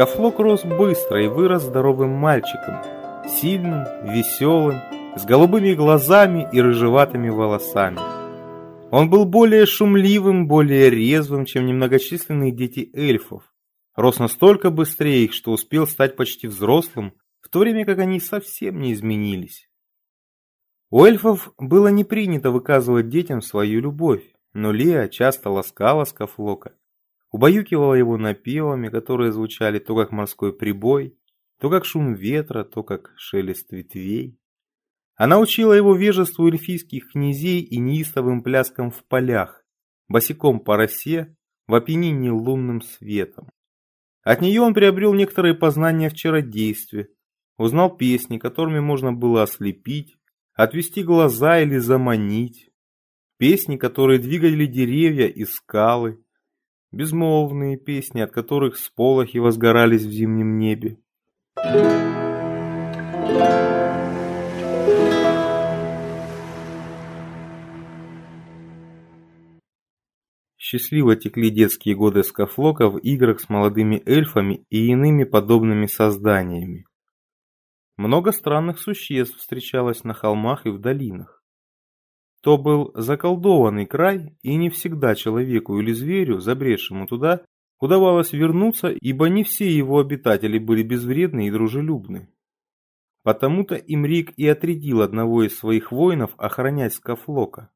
Скафлок рос быстро и вырос здоровым мальчиком, сильным, веселым, с голубыми глазами и рыжеватыми волосами. Он был более шумливым, более резвым, чем немногочисленные дети эльфов. Рос настолько быстрее их, что успел стать почти взрослым, в то время как они совсем не изменились. У эльфов было не принято выказывать детям свою любовь, но Леа часто ласкала Скафлока, убаюкивала его напевами, которые звучали то как морской прибой, то как шум ветра, то как шелест ветвей. Она учила его вежеству эльфийских князей и неистовым пляскам в полях, босиком по росе, в опьянении лунным светом. От нее он приобрел некоторые познания в чародействе, узнал песни, которыми можно было ослепить, отвести глаза или заманить, песни, которые двигали деревья и скалы, безмолвные песни, от которых сполохи возгорались в зимнем небе. Счастливо текли детские годы Скафлока в играх с молодыми эльфами и иными подобными созданиями. Много странных существ встречалось на холмах и в долинах. То был заколдованный край, и не всегда человеку или зверю, забредшему туда, удавалось вернуться, ибо не все его обитатели были безвредны и дружелюбны. Потому-то Имрик и отрядил одного из своих воинов охранять Скафлока.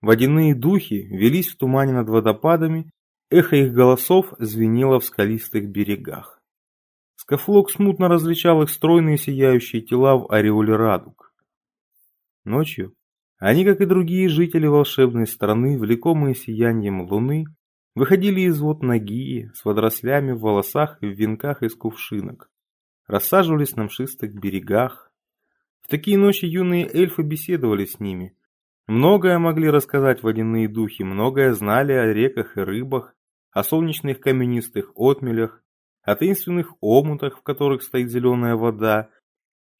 Водяные духи велись в тумане над водопадами, эхо их голосов звенело в скалистых берегах. Скафлок смутно различал их стройные сияющие тела в ореоле радуг. Ночью они, как и другие жители волшебной страны, влекомые сиянием луны, выходили из вод ноги, с водорослями в волосах и в венках из кувшинок, рассаживались на мшистых берегах. В такие ночи юные эльфы беседовали с ними, Многое могли рассказать водяные духи, многое знали о реках и рыбах, о солнечных каменистых отмелях, о таинственных омутах, в которых стоит зеленая вода.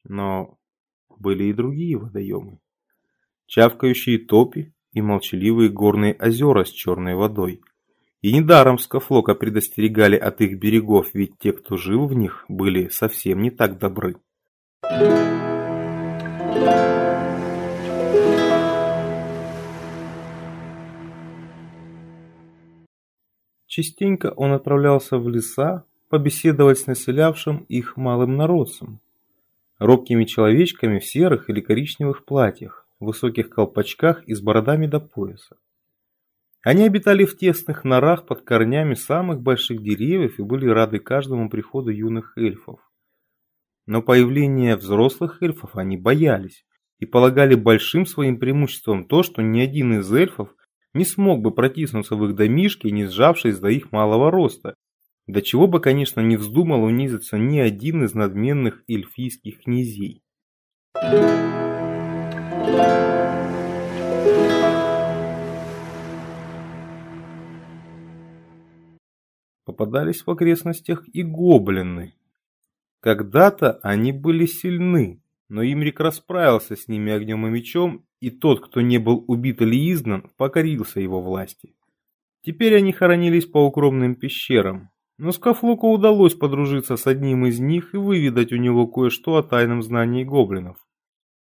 Но были и другие водоемы. Чавкающие топи и молчаливые горные озера с черной водой. И недаром Скафлока предостерегали от их берегов, ведь те, кто жил в них, были совсем не так добры. Thank you. Частенько он отправлялся в леса побеседовать с населявшим их малым народцем, робкими человечками в серых или коричневых платьях, высоких колпачках и с бородами до пояса. Они обитали в тесных норах под корнями самых больших деревьев и были рады каждому приходу юных эльфов. Но появления взрослых эльфов они боялись и полагали большим своим преимуществом то, что ни один из эльфов не смог бы протиснуться в их домишки, не сжавшись до их малого роста. До чего бы, конечно, не вздумал унизиться ни один из надменных эльфийских князей. Попадались в окрестностях и гоблины. Когда-то они были сильны, но Имрик расправился с ними огнем и мечом, и тот, кто не был убит или изгнан, покорился его власти. Теперь они хоронились по укромным пещерам, но Скафлоку удалось подружиться с одним из них и выведать у него кое-что о тайном знании гоблинов.